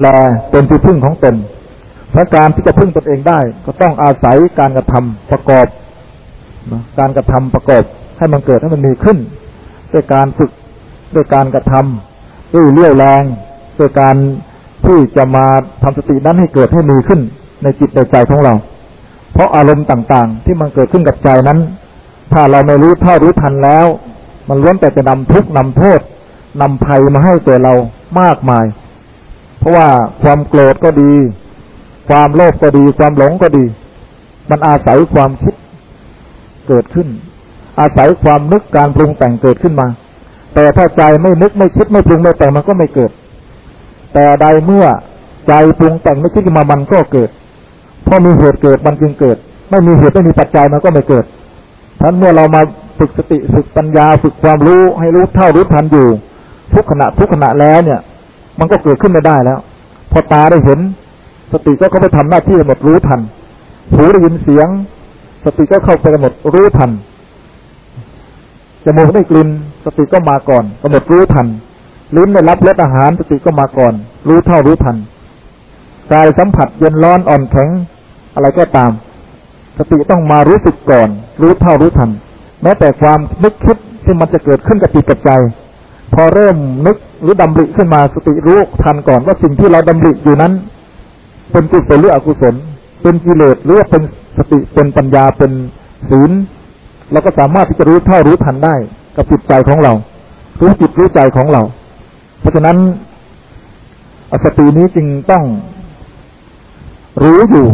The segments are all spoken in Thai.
แลเป็นที่พึ่งของตนเพราะการที่จะพึ่งตนเองได้ ก็ต้องอาศัยการกระทำประกอบการกระทำประกอบให้มันเกิดให้มันมีขึ้น ด้วยการฝึกด้วยการกระทำด้วยเลี้ยวแรงด้วยการที่จะมาทำสตินั้นให้เกิดให้มีขึ้น ในจิตในใจของเรา เพราะอารมณ์ต่างๆ ที่มันเกิดขึ้นกับใจนั้น ถ้าเราไม่รู้เท่ารู้ทันแล้ว มันล้วนแต่จะนำทุกข์นำโทษนำภัยมาให้ตัวเรามากมาย ราะว่าความโกรธก็ดี ความโลภก็ดี ความหลงก็ดี มันอาศัยความคิดเกิดขึ้น อาศัยความนึกการปรุงแต่งเกิดขึ้นมา แต่ถ้าใจไม่นึกไม่คิดไม่ปรุงไม่แต่งมันก็ไม่เกิด แต่ใดเมื่อใจปรุงแต่งไม่คิดมามันก็เกิดพอมีเหตุเกิดมันจึงเกิด ไม่มีเหตุไม่มีปัจจัยมันก็ไม่เกิดทั้นเมื่อเรามาฝึกสติฝึกปัญญาฝึกความรู้ให้รู้เท่ารู้ทันอยู่ ทุกขณะทุกขณะแล้วเนี่ย มันก็เกิดขึ้นไม่ได้แล้ว พอตาได้เห็น สติก็เข้าไปทำหน้าที่กำหนดรู้ทัน หูได้ยินเสียง สติก็เข้าไปกำหนดรู้ทันจมูกได้กลิ่นสติก็มาก่อนกำหนดรู้ทันลิ้นได้รับรสอาหารสติก็มาก่อน รู้เท่ารู้ทันกายสัมผัสเย็นร้อนอ่อนแข็ง อะไรก็ตาม สติต้องมารู้สึกก่อน รู้เท่ารู้ทัน แม้แต่ความนึกคิดที่มันจะเกิดขึ้นกับจิตกับใจ พอเริ่มนึกหรือดำริขึ้นมาสติรู้ทันก่อนว่าสิ่งที่เราดำริอยู่นั้น เป็นกุศลหรืออกุศล เป็นกิเลสหรือว่าเป็นสติเป็นปัญญาเป็นศีลเราก็สามารถที่จะรู้เท่ารู้ทันได้ กับจิตใจของเรา รู้จิตรู้ใจของเรา เพราะฉะนั้นสตินี้จึงต้องรู้อยู่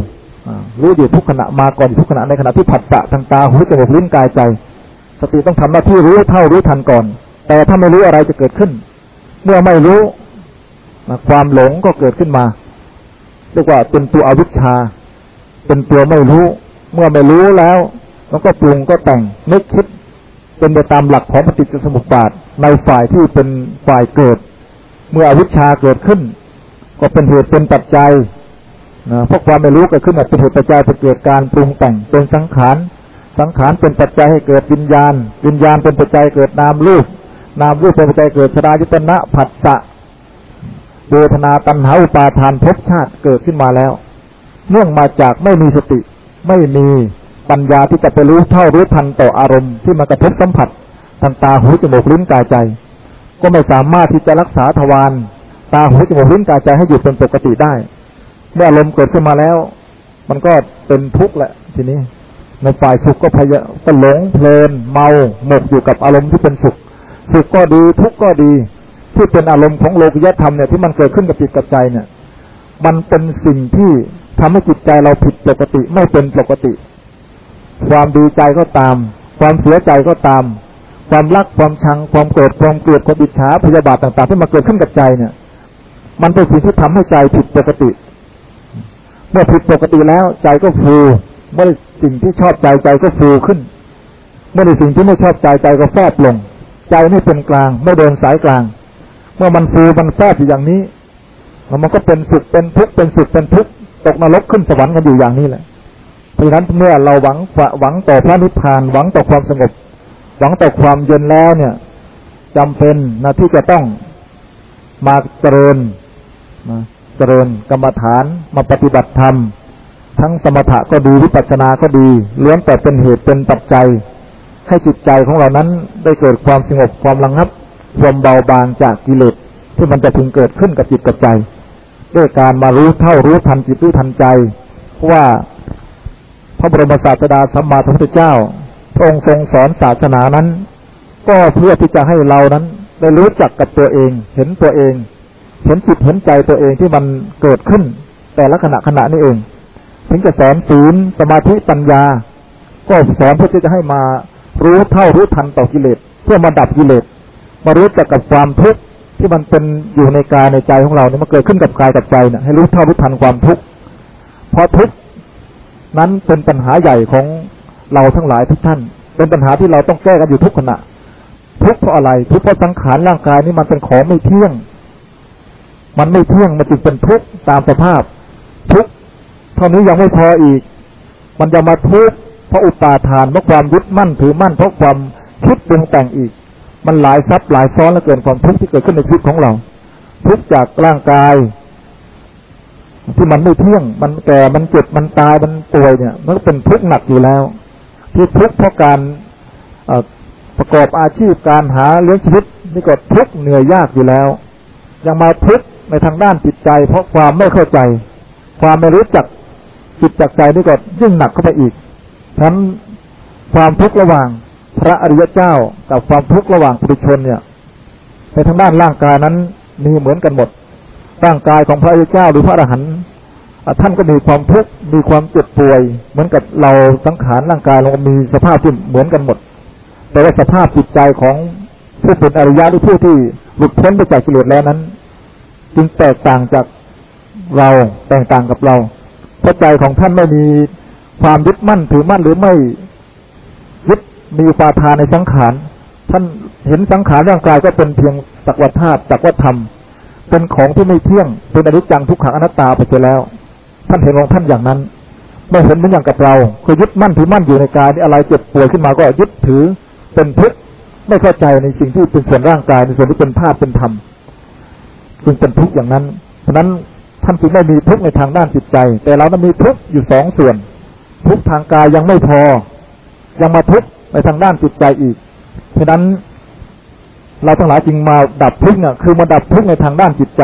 รู้อยู่ทุกขณะมาก่อนทุกขณะในขณะที่ผัสสะทางตาหูจมูกลิ้นกายใจ สติต้องทำหน้าที่รู้เท่ารู้ทันก่อน แต่ถ้าไม่รู้อะไรจะเกิดขึ้น เมื่อไม่รู้ความหลงก็เกิดขึ้นมาเรียกว่าเป็นตัวอวิชชา เป็นตัวไม่รู้ เมื่อไม่รู้แล้ว มันก็ปรุงก็แต่งนึกคิด เป็นไปตามหลักของปฏิจจสมุปบาทในฝ่ายที่เป็นฝ่ายเกิด เมื่ออวิชชาเกิดขึ้น ก็เป็นเหตุเป็นปัจจัยนะเพราะความไม่รู้เกิดขึ้นเป็นเหตุปัจจัยไปเกิดการปรุงแต่งเป็นสังขาร สังขารเป็นปัจจัยให้เกิดวิญญาณ วิญญาณเป็นปัจจัยเกิดนามรูป นามรูปเป็นปัจจัยเกิดชรายุตนะผัสสะเวทนาตัณหาอุปาทานภพชาติเกิดขึ้นมาแล้ว เนื่องมาจากไม่มีสติ ไม่มีปัญญาที่จะไปรู้เท่ารู้ทันต่ออารมณ์ที่มากระทบสัมผัสทางตาหูจมูกลิ้นกายใจ ก็ไม่สามารถที่จะรักษาทวารตาหูจมูกลิ้นกายใจให้อยู่เป็นปกติได้ เมื่ออารมณ์เกิดขึ้นมาแล้ว มันก็เป็นทุกข์แหละทีนี้ในฝ่ายสุขก็พยาก็หลงเพลินเมาหมกอยู่กับอารมณ์ที่เป็นสุข สุขก็ดีทุกข์ก็ดี ที่เป็นอารมณ์ของโลกิยธรรมเนี่ยที่มันเกิดขึ้นกับจิตกับใจเนี่ย มันเป็นสิ่งที่ทำให้จิตใจเราผิดปกติไม่เป็นปกติ ความดีใจก็ตาม ความเสียใจก็ตาม ความรักความชังความโกรธความเกลียดความอิจฉาพยาบาทต่างๆ ที่มาเกิดขึ้นกับใจเนี่ย มันเป็นสิ่งที่ทำให้ใจผิดปกติ เมื่อผิดปกติแล้วใจก็ฟูเมื่อสิ่งที่ชอบใจใจก็ฟูขึ้น เมื่อสิ่งที่ไม่ชอบใจใจก็แฟบลง ใจไม่เป็นกลาง ไม่เดินสายกลาง เมื่อมันฟูมันแฟบอยู่อย่างนี้มันก็เป็นสุขเป็นทุกข์เป็นสุขเป็นทุกข์ตกนรกขึ้นสวรรค์กันอยู่อย่างนี้แหละ เพราะฉะนั้นเมื่อเราหวังหวังต่อพระนิพพานหวังต่อความสงบ หวังต่อความเย็นแล้วเนี่ยจำเป็นนะที่จะต้องมาเจริญนะเจริญกรรมฐานมาปฏิบัติธรรม ทั้งสมถะก็ดีวิปัสสนาก็ดีล้วนแต่เป็นเหตุเป็นปัจจัย ให้จิตใจของเรานั้นได้เกิดความสงบความระงับความเบาบางจากกิเลสที่มันจะพึงเกิดขึ้นกับจิตกับใจ ด้วยการมารู้เท่ารู้ทันจิตรู้ทันใจเพราะว่าพระบรมศาสดาสัมมาสัมพุทธเจ้าพระองค์ทรงสอนศาสนานั้น ก็เพื่อที่จะให้เรานั้น ได้รู้จักกับตัวเอง เห็นตัวเอง เห็นจิตเห็นใจตัวเองที่มันเกิดขึ้น แต่ละขณะขณะนี้เองถึงจะสอนศีลสมาธิปัญญา ก็สอนเพื่อที่จะให้มา รู้เท่ารู้ทันต่อกิเลสเพื่อมาดับกิเลสมารู้จักกับความทุกข์ที่มันเป็นอยู่ในกายในใจของเราเนี่ยมันเกิดขึ้นกับกายกับใจเนี่ยให้รู้เท่ารู้ทันความทุกข์เพราะทุกข์นั้นเป็นปัญหาใหญ่ของเราทั้งหลายทุกท่าน เป็นปัญหาที่เราต้องแก้กันอยู่ทุกขณะ ทุกข์เพราะอะไร ทุกข์เพราะสังขารร่างกายนี่มันเป็นของไม่เที่ยง มันไม่เที่ยงมันจึงเป็นทุกข์ตามสภาพ ทุกข์เท่านี้ยังไม่พออีก มันจะมาทุกข์ เพราะอุปาทานเพราะความยึดมั่นถือมั่นเพราะความคิดปรุงแต่งอีก มันหลายซับหลายซ้อนและเกินความทุกข์ที่เกิดขึ้นในชีวิตของเรา ทุกจากร่างกาย ที่มันไม่เที่ยง มันแก่มันเจ็บมันตายมันป่วยเนี่ย มันก็เป็นทุกข์หนักอยู่แล้ว ที่ทุกข์เพราะการประกอบอาชีพการหาเลี้ยงชีวิตนี่ก็ทุกข์เหนื่อยยากอยู่แล้ว ยังมาทุกข์ในทางด้านจิตใจ เพราะความไม่เข้าใจ ความไม่รู้จักจิตจักใจนี่ก็ยิ่งหนักเข้าไปอีก ทั้นความทุกข์ระหว่างพระอริยเจ้ากับความทุกข์ระหว่างปุถุชนเนี่ย ในทางด้านร่างกายนั้นมีเหมือนกันหมด ร่างกายของพระอริยเจ้าหรือพระอรหันต์ท่านก็มีความทุกข์มีความเจ็บป่วย เหมือนกับเราสังขารร่างกายเรามีสภาพที่เหมือนกันหมด แต่ว่าสภาพจิตใจของผู้เป็นอริยะหรือผู้ที่หลุดพ้นไปจากกิเลสแล้วนั้น จึงแตกต่างจากเราแตกต่างกับเราเพราะใจของท่านไม่มี ความยึดมั่นถือมั่นหรือไม่ยึดมีปาทานในสังขารท่านเห็นสังขารร่างกายก็เป็นเพียงสักวัฏธาตุสักวัฏธรรม เป็นของที่ไม่เที่ยงเป็นอนิจจังทุกขังอนัตตาไปเสียแล้ว ท่านเห็นของท่านอย่างนั้นไม่เห็นเหมือนอย่างกับเราคือยึดมั่นถือมั่นอยู่ในกายที่อะไรเจ็บป่วยขึ้นมาก็ยึดถือเป็นทุกข์ไม่เข้าใจในสิ่งที่เป็นส่วนร่างกายในส่วนที่เป็นธาตุเป็นธรรมจึงเป็นทุกข์อย่างนั้นเพราะนั้นท่านจึงไม่มีทุกข์ในทางด้านจิตใจ แต่เรานั้นมีทุกข์อยู่สองส่วน ทุกทางกายยังไม่พอ ยังมาทุกในทางด้านจิตใจอีกเพราะนั้นเราทั้งหลายจึงมาดับทุกข์เนี่ยคือมาดับทุกข์ในทางด้านจิตใจ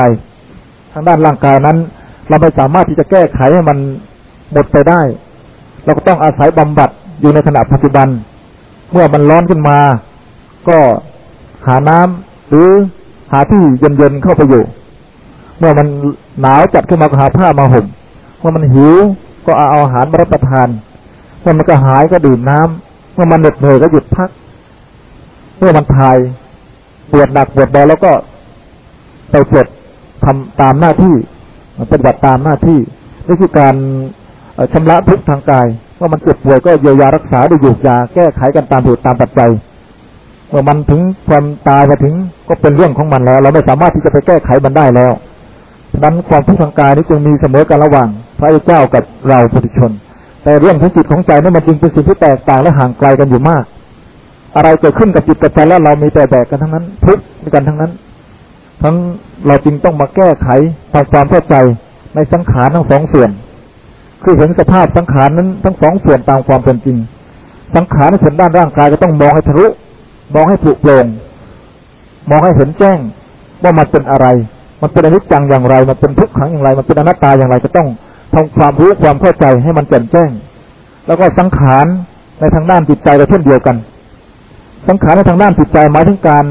ทางด้านร่างกายนั้น เราไม่สามารถที่จะแก้ไขให้มันหมดไปได้ เราก็ต้องอาศัยบำบัดอยู่ในขณะปัจจุบัน เมื่อมันร้อนขึ้นมา ก็หาน้ำหรือหาที่เย็นๆเข้าไปอยู่ เมื่อมันหนาวจัดขึ้นมาก็หาผ้ามาห่มเมื่อมันหิว ก็เอาอาหารมารับประทานเมื่อมันก็หายก็ดื่มน้ำเมื่อมันเหน็ดเหนื่อยก็หยุดพัก เมื่อมันทายปวดหนักปวดเบาแล้วก็ไปปวดทำตามหน้าที่ปฏิบัติตามหน้าที่นี่คือการชำระทุกทางกายเมื่อมันเจ็บป่วยก็เยียวยารักษาด้วยยูกยาแก้ไขกันตามเหตุตามปัจจัยเมื่อมันถึงความตายมาถึงก็เป็นเรื่องของมันแล้ว เราไม่สามารถที่จะไปแก้ไขมันได้แล้วดังนั้นความทุกข์ทางกายนี้จึงมีเสมอกันระหว่าง พระเจ้ากับเราปุถุชน แต่เรื่องของจิตของใจนี่มันจึงเป็นสิ่งที่แตกต่างและห่างไกลกันอยู่มาก อะไรเกิดขึ้นกับจิตกับใจแล้วเรามีแต่แบกกันทั้งนั้นทุกข์กันทั้งนั้น ทั้งเราจรึงต้องมาแก้ไขทำความเข้าใจในสังขารทั้งสองส่วน คือเห็นสภาพสังขารนั้นทั้งสองส่วนตามความเป็นจริง สังขารในส่วนด้านร่างกายก็ต้องมองให้ทะลุมองให้ผุโปร่งมองให้เห็นแจ้งว่ามันเป็นอะไร มันเป็นอนิจจังอย่างไร มันเป็นทุกขังอย่างไร มันเป็นอนัตตาอย่างไรก็ต้อง ทำความรู้ความเข้าใจให้มันแจ่มแจ้ง แล้วก็สังขารในทางด้านจิตใจก็เช่นเดียวกัน สังขารในทางด้านจิตใจหมายถึงการ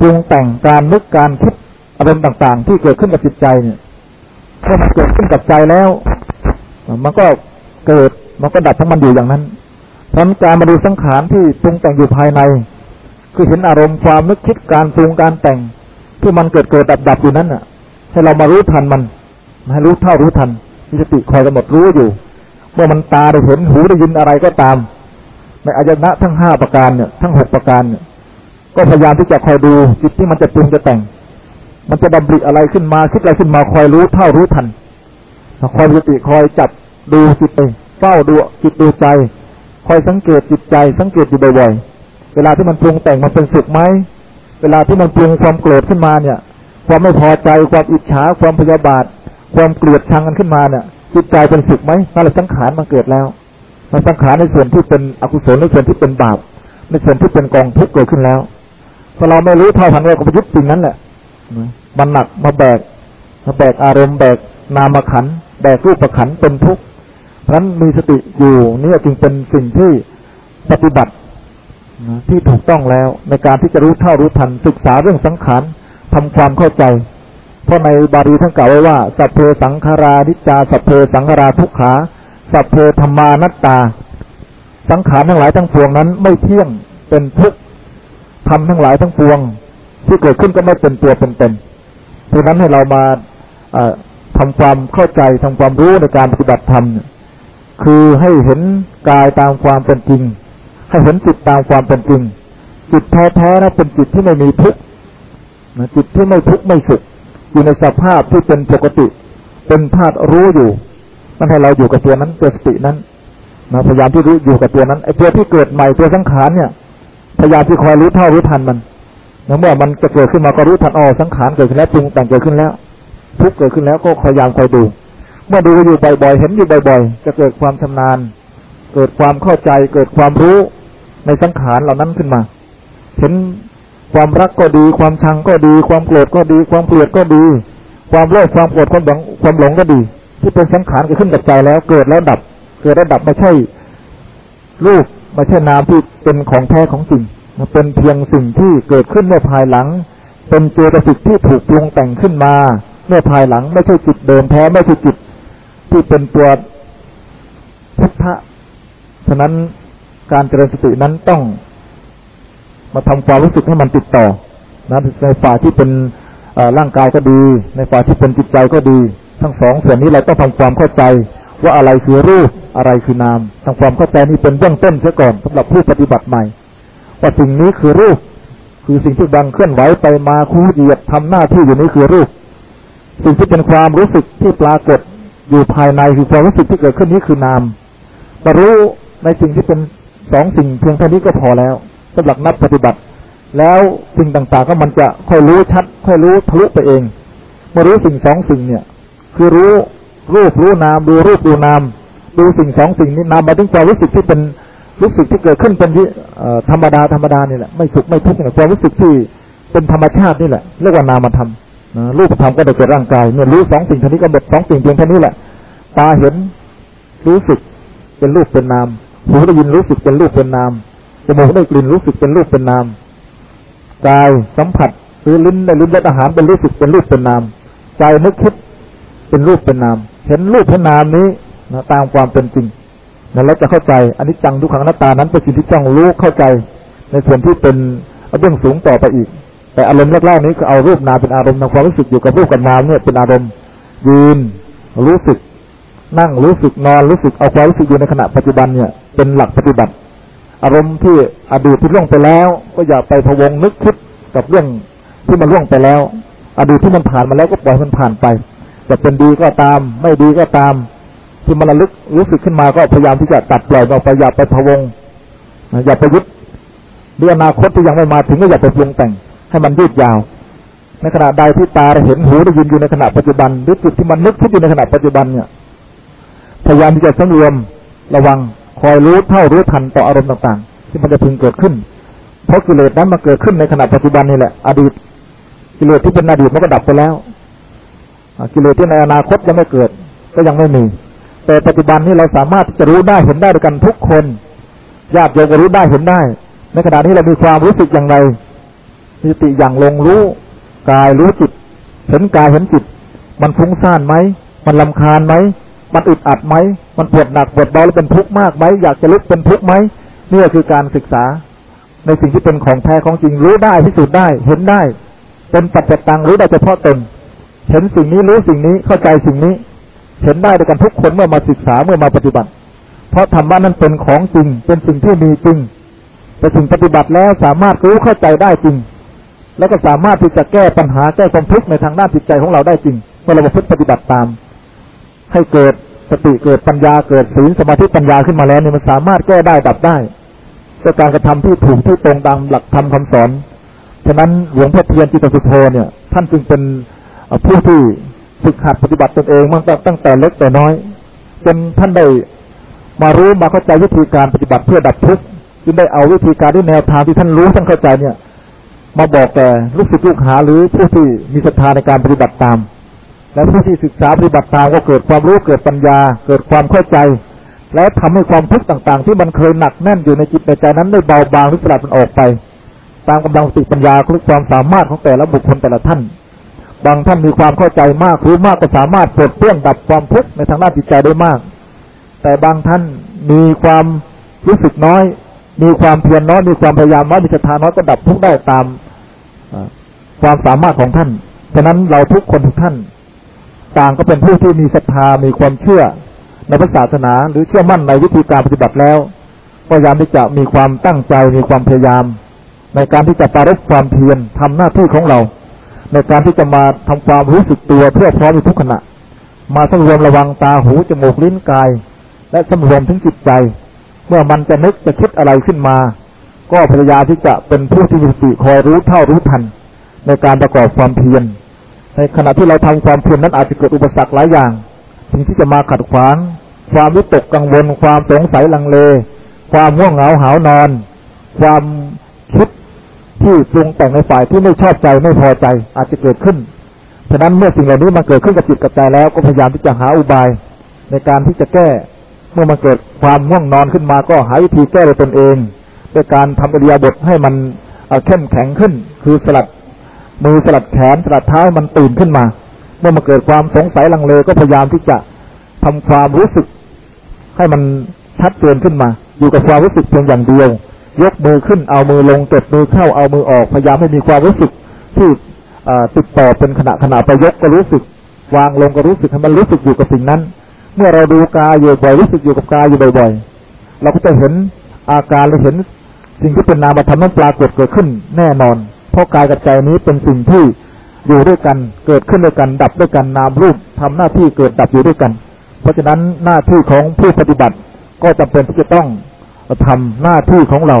ปรุงแต่งการนึกการคิดอารมณ์ต่างๆ ที่เกิดขึ้นกับจิตใจเนี่ยเมื่อมันเกิดขึ้นกับใจแล้ว มันก็เกิดมันก็ดับทั้งมันอยู่อย่างนั้นเพราะการมาดูสังขารที่ปรุงแต่งอยู่ภายใน คือเห็นอารมณ์ความนึกคิดการปรุงการแต่ง ที่มันเกิดเกิดดับดับอยู่นั้นน่ะ ให้เรามารู้ทันมันให้รู้เท่ารู้ทัน มีสติคอยกำหนดรู้อยู่ เมื่อมันตาได้เห็นหูได้ยินอะไรก็ตาม ในอายนะทั้งห้าประการเนี่ยทั้งหกประการเนี่ยก็พยายามที่จะคอยดูจิตที่มันจะปรุงจะแต่ง มันจะดำริอะไรขึ้นมาคิดอะไรขึ้นมาคอยรู้เท่ารู้ทันคอยสติคอยจับดูจิตไปเฝ้าดูจิตดูใจ คอยสังเกตจิตใจ สังเกตอยู่บ่อยๆเวลาที่มันปรุงแต่งมันเป็นสุขไหมเวลาที่มันปรุงความโกรธขึ้นมาเนี่ย ความไม่พอใจความอิจฉาความพยาบาท ความเกลียดชังกันขึ้นมาเนี่ยจิตใจเป็นสุขไหมนั่นแหละสังขารมันเกิดแล้วมันสังขารในส่วนที่เป็นอกุศลในส่วนที่เป็นบาปในส่วนที่เป็นกองทุกข์เกิดขึ้นแล้วพอเราไม่รู้เท่าทันเราก็ไปยึดสิ่งนั้นแหละมันหนักมาแบกมาแบกอารมณ์แบกนามขันแบกรูปขันเป็นทุกข์เพราะนั้นมีสติอยู่นี่จึงเป็นสิ่งที่ปฏิบัติที่ถูกต้องแล้วในการที่จะรู้เท่ารู้ทันศึกษาเรื่องสังขารทำความเข้าใจ เพราะในบาลีท่านกล่าวไว้ว่า สัพเพสังขารานิจจา สัพเพสังขาราทุกขา สัพเพธรรมานัตตา สังขารทั้งหลายทั้งปวงนั้น ไม่เที่ยงเป็นทุกข์ทำทั้งหลายทั้งปวง ที่เกิดขึ้นก็ไม่เป็นตัวเป็นเป็นเพราะนั้นให้เรามาทำความเข้าใจทำความรู้ในการปฏิบัติธรรมคือให้เห็นกายตามความเป็นจริง ให้เห็นจิตตามความเป็นจริง จิตแท้ๆนะเป็นจิตที่ไม่มีทุกข์จิตที่ไม่ทุกข์ไม่สุข อยู่ในสภาพที่เป็นปกติ เป็นธาตุรู้อยู่นั่นให้เราอยู่กับตัวนั้นตัวสตินั้นนะพยายามที่รู้อยู่กับตัวนั้นไอ้ตัวที่เกิดใหม่ตัวสังขารเนี่ย พยายามที่คอยรู้เท่ารู้ทันมันเมื่อมันจะเกิดขึ้นมาก็รู้ทันอ๋อสังขารเกิดขึ้นแล้วปรุงแต่งเกิดขึ้นแล้วทุกเกิดขึ้นแล้วก็พยายามคอยดู เมื่อดูอยู่บ่อยๆเห็นอยู่บ่อย ๆ จะเกิดความชำนาญ เกิดความเข้าใจ เกิดความรู้ในสังขารเหล่านั้นขึ้นมา เห็น ความรักก็ดี ความชังก็ดี ความโกรธก็ดี ความเกลียดก็ดี ความโลภความโกรธความหลงความหลงก็ดี ที่เป็นสังขารเกิดขึ้นกับใจแล้ว เกิดแล้วดับ เกิดแล้วดับไม่ใช่รูปไม่ใช่นามที่เป็นของแท้ของจริงมันเป็นเพียงสิ่งที่เกิดขึ้นเมื่อภายหลัง เป็นเจตสิกที่ถูกปรุงแต่งขึ้นมา เมื่อภายหลังไม่ใช่จิตเดิมแท้ไม่ใช่จิตที่เป็นตัวพุทธะฉะนั้นการเจริญสตินั้นต้อง มาทำความรู้สึกให้มันติดต่อนะในฝ่ายที่เป็นร่างกายก็ดี ในฝ่ายที่เป็นจิตใจก็ดี ทั้งสองส่วนนี้เราต้องทำความเข้าใจ ว่าอะไรคือรูปอะไรคือนามทำความเข้าใจนี้เป็นเบื้องต้นเสียก่อนสำหรับผู้ปฏิบัติใหม่ ว่าสิ่งนี้คือรูป คือสิ่งที่ดังเคลื่อนไหวไปมาคู่เหยียดทำหน้าที่อยู่นี้คือรูป สิ่งที่เป็นความรู้สึกที่ปรากฏอยู่ภายในคือความรู้สึกที่เกิดขึ้นนี้คือนามมารู้ในสิ่งที่เป็นสองสิ่งเพียงเท่านี้ก็พอแล้ว สำหรับนักปฏิบัติ แล้วสิ่งต่างๆก็มันจะค่อยรู้ชัด ค่อยรู้ทะลุไปเองเมื่อรู้สิ่งสองสิ่งเนี่ย คือรู้รูปรู้นามดูรูปดูนามดูสิ่งสองสิ่งนี้นามมาถึงความรู้สึกที่เป็นรู้สึกที่เกิดขึ้นเป็นที่ธรรมดาธรรมดานี่แหละไม่สุขไม่ทุกข์เนี่ยความรู้สึกที่เป็นธรรมชาตินี่แหละเรียกว่านามธรรมรูปธรรมก็ได้เกิดร่างกายเนี่ยรู้สองสิ่งเท่านี้ก็หมดสองสิ่งเพียงเท่านี้แหละตาเห็นรู้สึกเป็นรูปเป็นนามหูได้ยินรู้สึกเป็นรูปเป็นนาม จมูกได้กลิ่นรู้สึกเป็นรูปเป็นนามกายสัมผัสหรือลิ้นได้ลิ้มรสอาหารเป็นรู้สึกเป็นรูปเป็นนามใจนึกคิดเป็นรูปเป็นนาม เห็นรูปเห็นนามนี้นะตามความเป็นจริงนั่นแล้วจะเข้าใจอันนี้จังทุกขังหน้าตานั้นเป็นสิ่งที่จ้องรู้เข้าใจ ในส่วนที่เป็นเบื้องสูงต่อไปอีก แต่อารมณ์แรกๆนี้คือเอารูปนามเป็นอารมณ์ทางความรู้สึกอยู่กับรูปกับนามเนี่ยเป็นอารมณ์ยืนรู้สึก นั่งรู้สึกนอนรู้สึกเอาความรู้สึกอยู่ในขณะปัจจุบันเนี่ยเป็นหลักปฏิบัติ อารมณ์ที่อดีตที่ล่วงไปแล้ว ก็อย่าไปพวงนึกคิดกับเรื่องที่มันล่วงไปแล้ว อดีตที่มันผ่านมาแล้วก็ปล่อยมันผ่านไป จะเป็นดีก็ตาม ไม่ดีก็ตาม ที่มันระลึกรู้สึกขึ้นมาก็พยายามที่จะตัดปล่อยออกไปอย่าไปพวงอย่าไปยึดเรื่องอนาคตที่ยังไม่มาถึงก็อย่าไปปรุงแต่ง ให้มันยืดยาว ในขณะใดที่ตาเห็นหูได้ยินอยู่ในขณะปัจจุบันหรือจุดที่มันนึกคิดอยู่ในขณะปัจจุบันเนี่ยพยายามที่จะสังรวมระวัง คอยรู้เท่ารู้ทันต่ออารมณ์ต่างๆ ที่มันจะพึงเกิดขึ้น เพราะกิเลสนั้นมาเกิดขึ้นในขณะปัจจุบันนี่แหละ อดีตกิเลสที่เป็นอดีตมันก็ดับไปแล้วกิเลสที่ในอนาคตยังไม่เกิด ก็ยังไม่มี แต่ปัจจุบันนี้เราสามารถจะรู้ได้เห็นได้ด้วยกันทุกคนญาติโยมก็รู้ได้เห็นได้ ในขณะที่เรามีความรู้สึกอย่างไรมีสติอย่างลงรู้กายรู้จิต เห็นกายเห็นจิต มันฟุ้งซ่านไหม มันลำคาญไหม มันอึดอัดไหม มันปวดหนักปวดเบาแล้วเป็นทุกข์มากไหมอยากจะลุกเป็นทุกข์ไหมนี่คือการศึกษา ในสิ่งที่เป็นของแท้ของจริงรู้ได้พิสูจน์ได้ เห็นได้ เป็นปัจจตังรู้ได้เฉพาะตนเห็นสิ่งนี้รู้สิ่งนี้เข้าใจสิ่งนี้ เห็นได้ด้วยกันทุกคนเมื่อมาศึกษาเมื่อมาปฏิบัติ เพราะธรรมะนั้นเป็นของจริง เป็นสิ่งที่มีจริงเป็นสิ่งปฏิบัติแล้วสามารถรู้เข้าใจได้จริง แล้วก็สามารถที่จะแก้ปัญหาแก้ความทุกข์ในทางด้านจิตใจของเราได้จริงเมื่อเราประพฤติปฏิบัติตาม ให้เกิด สติเกิดปัญญาเกิดศีลสมาธิปัญญาขึ้นมาแล้วเนี่ยมันสามารถแก้ได้ดับได้ด้วยการกระทำที่ถูกที่ตรงตามหลักธรรมคาสอน ฉะนั้นหลวงพ่อเทียนจิตสุโธเนี่ย ท่านจึงเป็นผู้ที่ฝึกหัดปฏิบัติตนเองมาตั้งแต่เล็กแต่น้อยจนท่านได้มารู้มาเข้าใจวิธีการปฏิบัติเพื่อดับทุกข์จึงได้เอาวิธีการที่แนวทางที่ท่านรู้ท่านเข้าใจเนี่ย มาบอกแก่ลูกศิษย์ลูกหาหรือผู้ที่มีศรัทธาในการปฏิบัติตาม และผู้ที่ศึกษาปฏิบัติตามก็เกิดความรู้เกิดปัญญา เกิดความเข้าใจ แล้วทำให้ความทุกข์ต่างๆ ที่มันเคยหนักแน่นอยู่ในจิตในใจนั้นได้เบาบางหรือสลัดมันออกไป ตามกำลังสติปัญญาหรือความสามารถของแต่ละบุคคลแต่ละท่าน บางท่านมีความเข้าใจมากรู้มากก็สามารถปลดเปลื้องดับความทุกข์ในทางด้านจิตใจได้มาก แต่บางท่านมีความรู้สึกน้อย มีความเพียรน้อยมีความพยายามน้อยมีศรัทธาน้อยก็ดับทุกข์ได้ตามความสามารถของท่านฉะนั้นเราทุกคนทุกท่าน ต่างก็เป็นผู้ที่มีศรัทธามีความเชื่อในพระศาสนา หรือเชื่อมั่นในวิธีการปฏิบัติแล้ว พยายามที่จะมีความตั้งใจมีความพยายาม ในการที่จะปารบความเพียรทำหน้าที่ของเรา ในการที่จะมาทำความรู้สึกตัวเพื่อพร้อมในทุกขณะ มาสำรวมระวังตาหูจมูกลิ้นกาย และสำรวมถึงจิตใจ เมื่อมันจะนึกจะคิดอะไรขึ้นมา ก็พยายามที่จะเป็นผู้ที่มีสติคอยรู้เท่ารู้ทัน ในการประกอบความเพียร ในขณะที่เราทำความเพียรนั้นอาจจะเกิดอุปสรรคหลายอย่างสิ่งที่จะมาขัดขวาง ความวิตกกังวล ความสงสัยลังเล ความง่วงเหงาหานอน ความคิดที่ปรุงแต่งในฝ่ายที่ไม่ชอบใจไม่พอใจอาจจะเกิดขึ้นฉะนั้นเมื่อสิ่งเหล่านี้มาเกิดขึ้นกับจิตกับใจแล้วก็พยายามที่จะหาอุบาย ในการที่จะแก้ เมื่อมาเกิดความง่วงนอนขึ้นมาก็หาวิธีแก้โดยตนเองด้วยการทำอิริยาบถให้มันเข้มแข็งขึ้น คือสลัด มือสลัดแขนสลัดเท้ามันตื่นขึ้นมา เมื่อมาเกิดความสงสัยลังเลก็พยายามที่จะทำความรู้สึก ให้มันชัดเจนขึ้นมา อยู่กับความรู้สึกเพียงอย่างเดียวยกมือขึ้นเอามือลงเก็บมือเข้าเอามือออกพยายามให้มีความรู้สึกที่ติดต่อเป็นขณะขณะไปยกก็รู้สึก วางลงก็รู้สึกให้มันรู้สึกอยู่กับสิ่งนั้น เมื่อเราดูกายอยู่บ่อยรู้สึกอยู่กับกายอยู่บ่อยๆเราก็จะเห็นอาการและเห็นสิ่งที่เป็นนามธรรมนั้นปรากฏเกิดขึ้นแน่นอน เพราะกายกับใจนี้เป็นสิ่งที่อยู่ด้วยกัน เกิดขึ้นด้วยกัน ดับด้วยกันนามรูปทำหน้าที่เกิดดับอยู่ด้วยกัน เพราะฉะนั้นหน้าที่ของผู้ปฏิบัติก็จำเป็นที่จะต้องทำหน้าที่ของเรา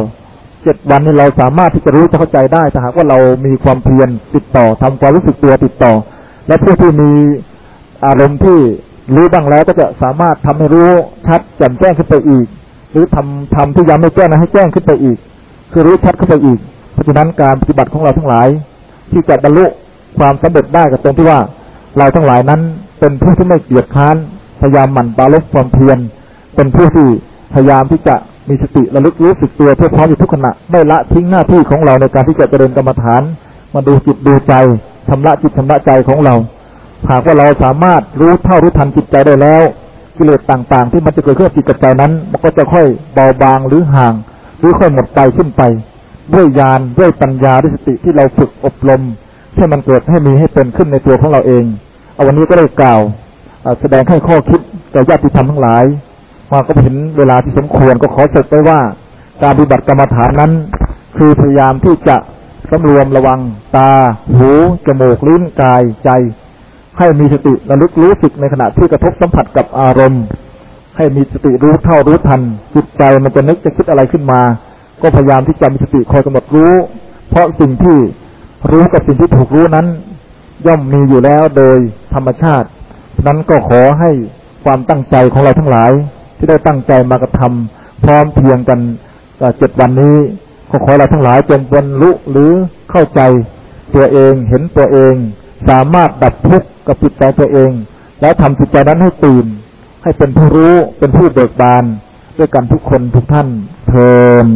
เจ็ดวันนี้เราสามารถที่จะรู้จะเข้าใจได้ถ้าหากว่าเรามีความเพียรติดต่อทำความรู้สึกตัวติดต่อ และผู้ที่มีอารมณ์ที่รู้บ้างแล้วก็จะสามารถทำให้รู้ชัดแจ่มแจ้งขึ้นไปอีก หรือทำทำที่ยังไม่แจ้งนะให้แจ้งขึ้นไปอีก คือรู้ชัดเข้าไปอีก ราะฉะนั้นการปฏิบัติของเราทั้งหลาย ที่จะบรรลุความสำเร็จได้กับตรงที่ว่าเราทั้งหลายนั้น เป็นผู้ที่ไม่เกียจค้านพยายามหมั่นปาลบความเพียรเป็นผู้ที่พยายามที่จะมีสติระลึกรู้สึกตัวเพื่อพร้อมอยู่ทุกขณะไม่ละทิ้งหน้าที่ของเราในการที่จะเจริญกรรมฐาน มาดูจิตดูใจชำระจิตชำระใจของเรา หากว่าเราสามารถรู้เท่ารู้ทันจิตใจได้แล้ว กิเลสต่างๆ ที่มันจะเกิดขึ้นกับจิตกับใจนั้น มันก็จะค่อยเบาบางหรือห่าง หรือค่อยหมดไปขึ้นไป ด้วยญาณด้วยปัญญาด้วยสติที่เราฝึกอบรมให้มันเกิดให้มีให้เป็นขึ้นในตัวของเราเอง เอาวันนี้ก็ได้กล่าวแสดงให้ข้อคิดแก่ญาติธรรมทั้งหลายมาก็เห็นเวลาที่สมควรก็ขอสรุปไปว่าการปฏิบัติกรรมฐานนั้น คือพยายามที่จะสำรวมระวังตา หู จมูก ลิ้น กาย ใจ ให้มีสติระลึกรู้สึกในขณะที่กระทบสัมผัสกับอารมณ์ ให้มีสติรู้เท่ารู้ทันจิตใจมันจะนึกจะคิดอะไรขึ้นมา ก็พยายามที่จะมีสติคอยกำหนดรู้ เพราะสิ่งที่รู้กับสิ่งที่ถูกรู้นั้น ย่อมมีอยู่แล้วโดยธรรมชาติ นั้นก็ขอให้ความตั้งใจของเราทั้งหลาย ที่ได้ตั้งใจมากระทำพร้อมเพียงกันเจ็ดวันนี้ก็ขอเราทั้งหลายจงบรรลุหรือเข้าใจตัวเองเห็นตัวเอง สามารถดับทุกข์กับจิตใจตัวเอง แล้วทำจิตใจนั้นให้ตื่น ให้เป็นผู้รู้เป็นผู้เบิกบาน ด้วยกันทุกคนทุกท่านเทิน